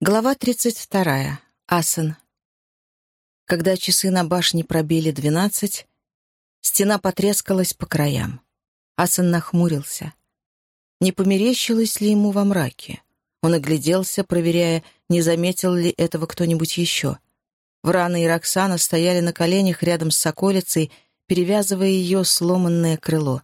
Глава 32. Асан. Когда часы на башне пробили двенадцать, стена потрескалась по краям. Асан нахмурился. Не померещилось ли ему во мраке? Он огляделся, проверяя, не заметил ли этого кто-нибудь еще. Врана и Роксана стояли на коленях рядом с соколицей, перевязывая ее сломанное крыло.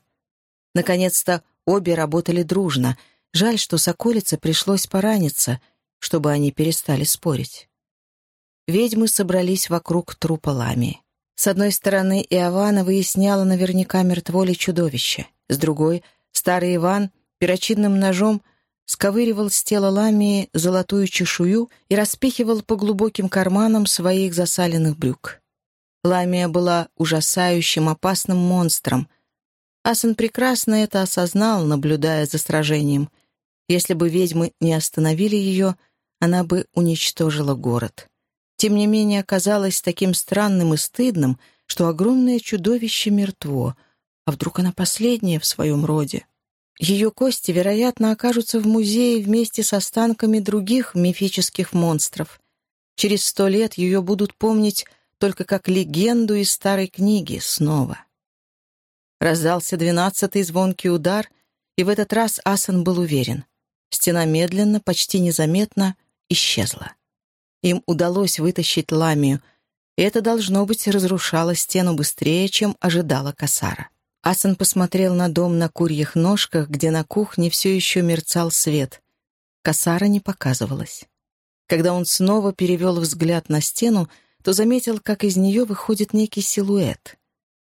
Наконец-то обе работали дружно. Жаль, что соколице пришлось пораниться — чтобы они перестали спорить. Ведьмы собрались вокруг трупа Лами. С одной стороны, Иована выясняла наверняка мертво ли чудовище. С другой, старый Иван перочинным ножом сковыривал с тела Ламии золотую чешую и распихивал по глубоким карманам своих засаленных брюк. Ламия была ужасающим, опасным монстром. Асан прекрасно это осознал, наблюдая за сражением. Если бы ведьмы не остановили ее — она бы уничтожила город. Тем не менее, оказалось таким странным и стыдным, что огромное чудовище мертво, а вдруг она последняя в своем роде? Ее кости, вероятно, окажутся в музее вместе с останками других мифических монстров. Через сто лет ее будут помнить только как легенду из старой книги снова. Раздался двенадцатый звонкий удар, и в этот раз Асан был уверен. Стена медленно, почти незаметно исчезла. Им удалось вытащить ламию, и это, должно быть, разрушало стену быстрее, чем ожидала Касара. Асан посмотрел на дом на курьих ножках, где на кухне все еще мерцал свет. Касара не показывалась. Когда он снова перевел взгляд на стену, то заметил, как из нее выходит некий силуэт.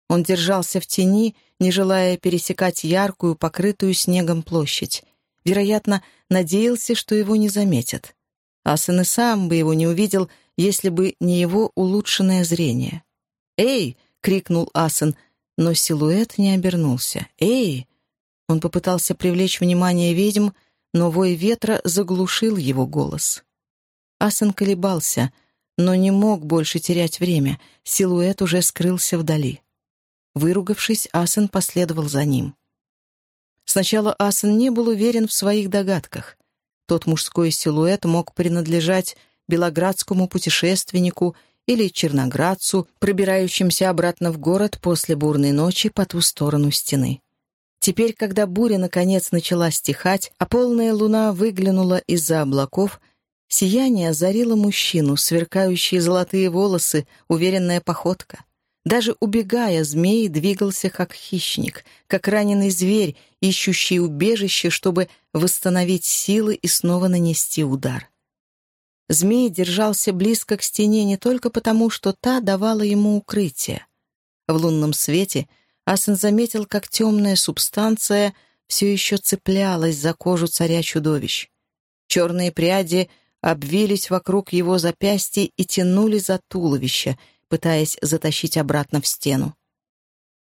Он держался в тени, не желая пересекать яркую, покрытую снегом площадь. Вероятно, надеялся, что его не заметят. Асан и сам бы его не увидел, если бы не его улучшенное зрение. «Эй!» — крикнул Асан, но силуэт не обернулся. «Эй!» Он попытался привлечь внимание ведьм, но вой ветра заглушил его голос. Асан колебался, но не мог больше терять время. Силуэт уже скрылся вдали. Выругавшись, Асан последовал за ним. Сначала Асан не был уверен в своих догадках. Тот мужской силуэт мог принадлежать белоградскому путешественнику или черноградцу, пробирающимся обратно в город после бурной ночи по ту сторону стены. Теперь, когда буря наконец начала стихать, а полная луна выглянула из-за облаков, сияние озарило мужчину, сверкающие золотые волосы, уверенная походка. Даже убегая, змей двигался как хищник, как раненый зверь, ищущий убежище, чтобы восстановить силы и снова нанести удар. Змей держался близко к стене не только потому, что та давала ему укрытие. В лунном свете Асан заметил, как темная субстанция все еще цеплялась за кожу царя-чудовищ. Черные пряди обвились вокруг его запястья и тянули за туловище — пытаясь затащить обратно в стену.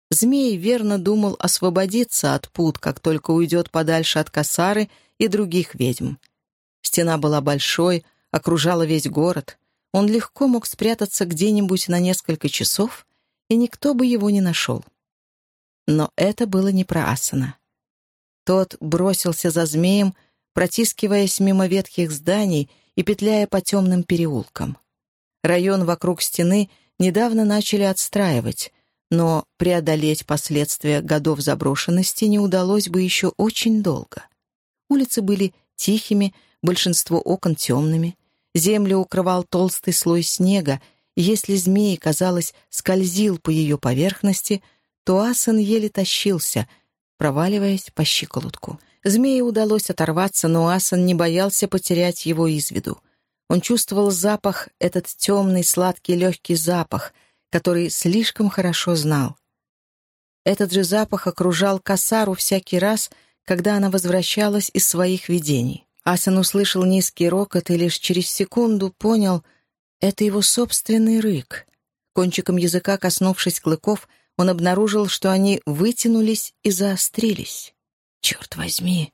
Змей верно думал освободиться от пут, как только уйдет подальше от косары и других ведьм. Стена была большой, окружала весь город. Он легко мог спрятаться где-нибудь на несколько часов, и никто бы его не нашел. Но это было не про Асана. Тот бросился за змеем, протискиваясь мимо ветхих зданий и петляя по темным переулкам. Район вокруг стены недавно начали отстраивать, но преодолеть последствия годов заброшенности не удалось бы еще очень долго. Улицы были тихими, большинство окон темными, землю укрывал толстый слой снега, и если змей, казалось, скользил по ее поверхности, то асан еле тащился, проваливаясь по щиколотку. Змее удалось оторваться, но асан не боялся потерять его из виду. Он чувствовал запах, этот темный, сладкий, легкий запах, который слишком хорошо знал. Этот же запах окружал Касару всякий раз, когда она возвращалась из своих видений. Асан услышал низкий рокот и лишь через секунду понял — это его собственный рык. Кончиком языка, коснувшись клыков, он обнаружил, что они вытянулись и заострились. «Черт возьми!»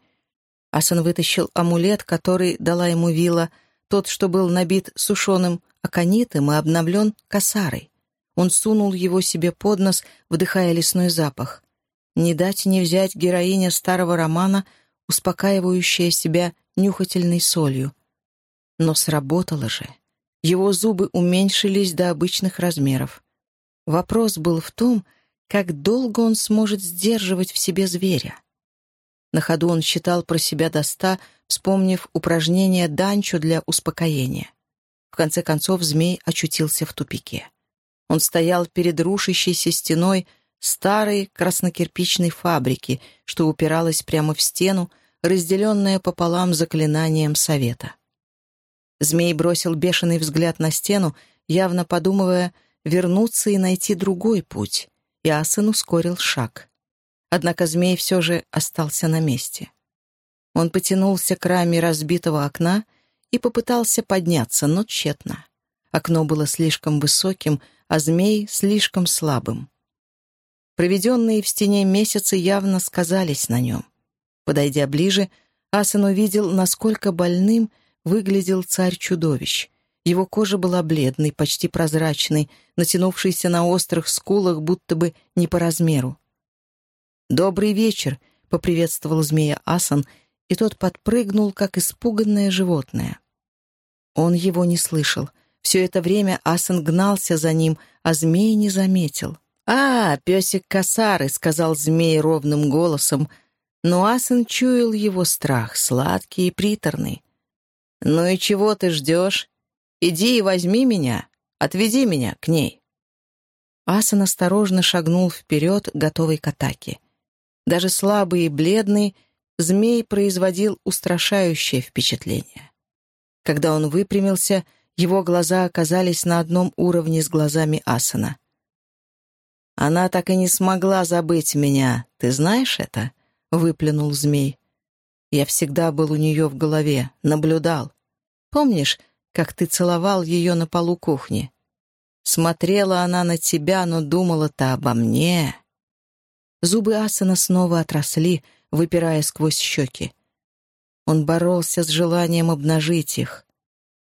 Асан вытащил амулет, который дала ему вилла, тот, что был набит сушеным аконитом и обновлен косарой. Он сунул его себе под нос, вдыхая лесной запах. Не дать не взять героиня старого романа, успокаивающая себя нюхательной солью. Но сработало же. Его зубы уменьшились до обычных размеров. Вопрос был в том, как долго он сможет сдерживать в себе зверя. На ходу он считал про себя до ста, вспомнив упражнение Данчо для успокоения. В конце концов змей очутился в тупике. Он стоял перед рушащейся стеной старой краснокирпичной фабрики, что упиралась прямо в стену, разделенная пополам заклинанием совета. Змей бросил бешеный взгляд на стену, явно подумывая вернуться и найти другой путь, Асан ускорил шаг. Однако змей все же остался на месте. Он потянулся к раме разбитого окна и попытался подняться, но тщетно. Окно было слишком высоким, а змей — слишком слабым. Проведенные в стене месяцы явно сказались на нем. Подойдя ближе, Асан увидел, насколько больным выглядел царь-чудовищ. Его кожа была бледной, почти прозрачной, натянувшейся на острых скулах, будто бы не по размеру. «Добрый вечер!» — поприветствовал змея Асан, и тот подпрыгнул, как испуганное животное. Он его не слышал. Все это время Асан гнался за ним, а змей не заметил. «А, песик косары!» — сказал змей ровным голосом, но Асан чуял его страх, сладкий и приторный. «Ну и чего ты ждешь? Иди и возьми меня, отведи меня к ней». Асан осторожно шагнул вперед, готовый к атаке. Даже слабый и бледный, змей производил устрашающее впечатление. Когда он выпрямился, его глаза оказались на одном уровне с глазами Асана. «Она так и не смогла забыть меня. Ты знаешь это?» — выплюнул змей. «Я всегда был у нее в голове, наблюдал. Помнишь, как ты целовал ее на полу кухни? Смотрела она на тебя, но думала-то обо мне». Зубы Асана снова отросли, выпирая сквозь щеки. Он боролся с желанием обнажить их.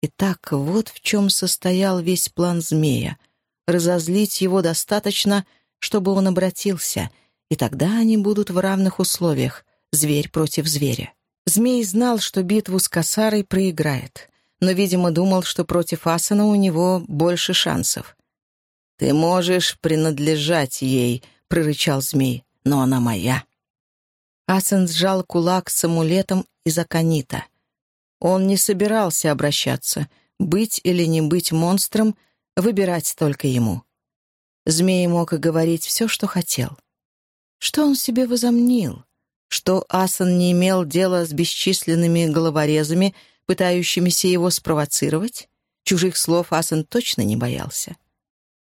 Итак, вот в чем состоял весь план змея — разозлить его достаточно, чтобы он обратился, и тогда они будут в равных условиях, зверь против зверя. Змей знал, что битву с Касарой проиграет, но, видимо, думал, что против Асана у него больше шансов. «Ты можешь принадлежать ей», — прорычал змей, — «но она моя». Асан сжал кулак с амулетом из аконита. Он не собирался обращаться. Быть или не быть монстром Выбирать только ему. Змей мог и говорить все, что хотел. Что он себе возомнил? Что Асан не имел дела с бесчисленными головорезами, пытающимися его спровоцировать? Чужих слов Асан точно не боялся.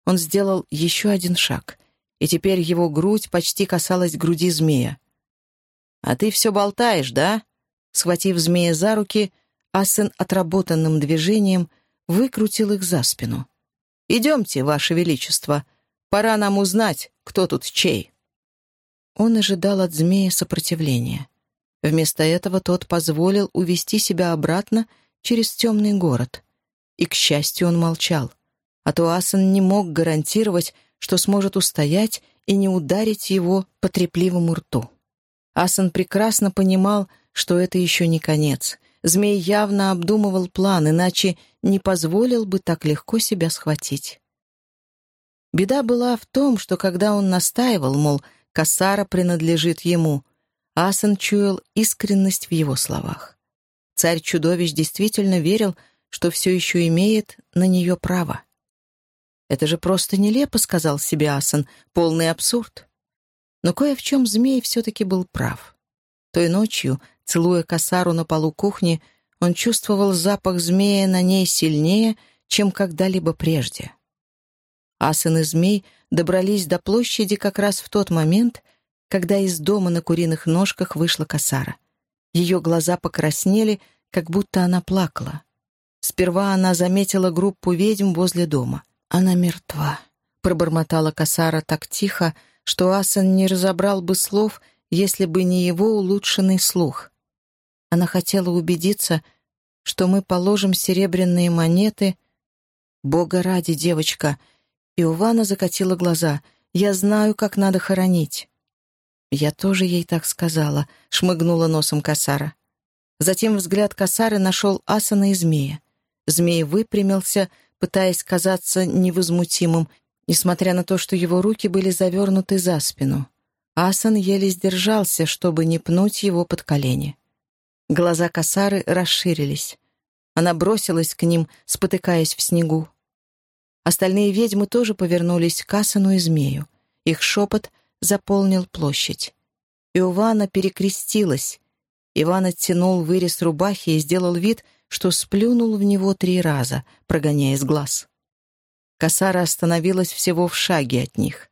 Он сделал еще один шаг, и теперь его грудь почти касалась груди змея. «А ты все болтаешь, да?» Схватив змея за руки, Асан отработанным движением выкрутил их за спину. «Идемте, Ваше Величество. Пора нам узнать, кто тут чей». Он ожидал от змея сопротивления. Вместо этого тот позволил увести себя обратно через темный город. И, к счастью, он молчал. А то Асан не мог гарантировать, что сможет устоять и не ударить его по трепливому рту. Асан прекрасно понимал, что это еще не конец, Змей явно обдумывал план, иначе не позволил бы так легко себя схватить. Беда была в том, что когда он настаивал, мол, Кассара принадлежит ему, Асан чуял искренность в его словах. Царь-чудовищ действительно верил, что все еще имеет на нее право. «Это же просто нелепо», — сказал себе Асан, — «полный абсурд». Но кое в чем змей все-таки был прав. Той ночью Целуя косару на полу кухни, он чувствовал запах змея на ней сильнее, чем когда-либо прежде. Асан и змей добрались до площади как раз в тот момент, когда из дома на куриных ножках вышла косара. Ее глаза покраснели, как будто она плакала. Сперва она заметила группу ведьм возле дома. «Она мертва», — пробормотала косара так тихо, что Асан не разобрал бы слов, если бы не его улучшенный слух. Она хотела убедиться, что мы положим серебряные монеты. Бога ради, девочка. И Увана закатила глаза. Я знаю, как надо хоронить. Я тоже ей так сказала, шмыгнула носом косара. Затем взгляд косары нашел Асана и змея. Змей выпрямился, пытаясь казаться невозмутимым, несмотря на то, что его руки были завернуты за спину. Асан еле сдержался, чтобы не пнуть его под колени. Глаза косары расширились. Она бросилась к ним, спотыкаясь в снегу. Остальные ведьмы тоже повернулись к Асану и змею. Их шепот заполнил площадь. Иована перекрестилась. Иван оттянул вырез рубахи и сделал вид, что сплюнул в него три раза, прогоняя из глаз. Косара остановилась всего в шаге от них.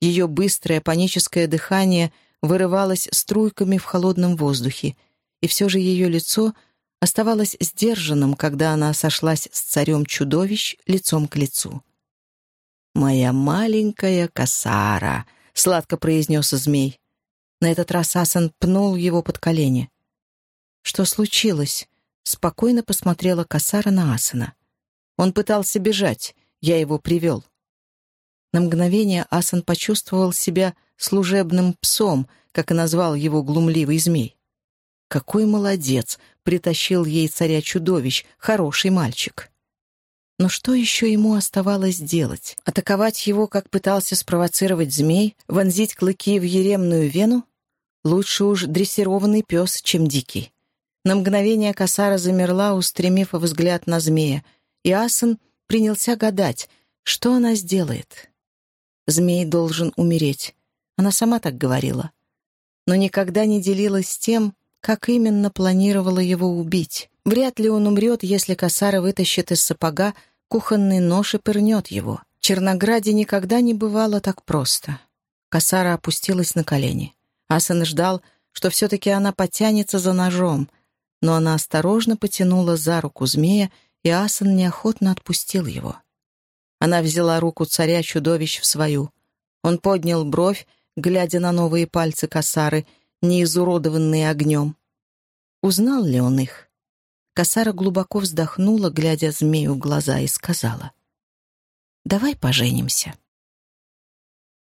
Ее быстрое паническое дыхание вырывалось струйками в холодном воздухе, и все же ее лицо оставалось сдержанным, когда она сошлась с царем чудовищ лицом к лицу. «Моя маленькая косара», — сладко произнес змей. На этот раз Асан пнул его под колени. «Что случилось?» — спокойно посмотрела Касара на Асана. «Он пытался бежать. Я его привел». На мгновение Асан почувствовал себя служебным псом, как и назвал его глумливый змей. «Какой молодец!» — притащил ей царя-чудовищ, хороший мальчик. Но что еще ему оставалось делать? Атаковать его, как пытался спровоцировать змей, вонзить клыки в еремную вену? Лучше уж дрессированный пес, чем дикий. На мгновение косара замерла, устремив взгляд на змея, и Асан принялся гадать, что она сделает. Змей должен умереть. Она сама так говорила. Но никогда не делилась тем, как именно планировала его убить. Вряд ли он умрет, если косара вытащит из сапога кухонный нож и пырнет его. В Чернограде никогда не бывало так просто. Косара опустилась на колени. Асан ждал, что все-таки она потянется за ножом, но она осторожно потянула за руку змея, и Асан неохотно отпустил его. Она взяла руку царя-чудовищ в свою. Он поднял бровь, глядя на новые пальцы косары, не изуродованные огнем. Узнал ли он их? Косара глубоко вздохнула, глядя змею в глаза, и сказала, «Давай поженимся».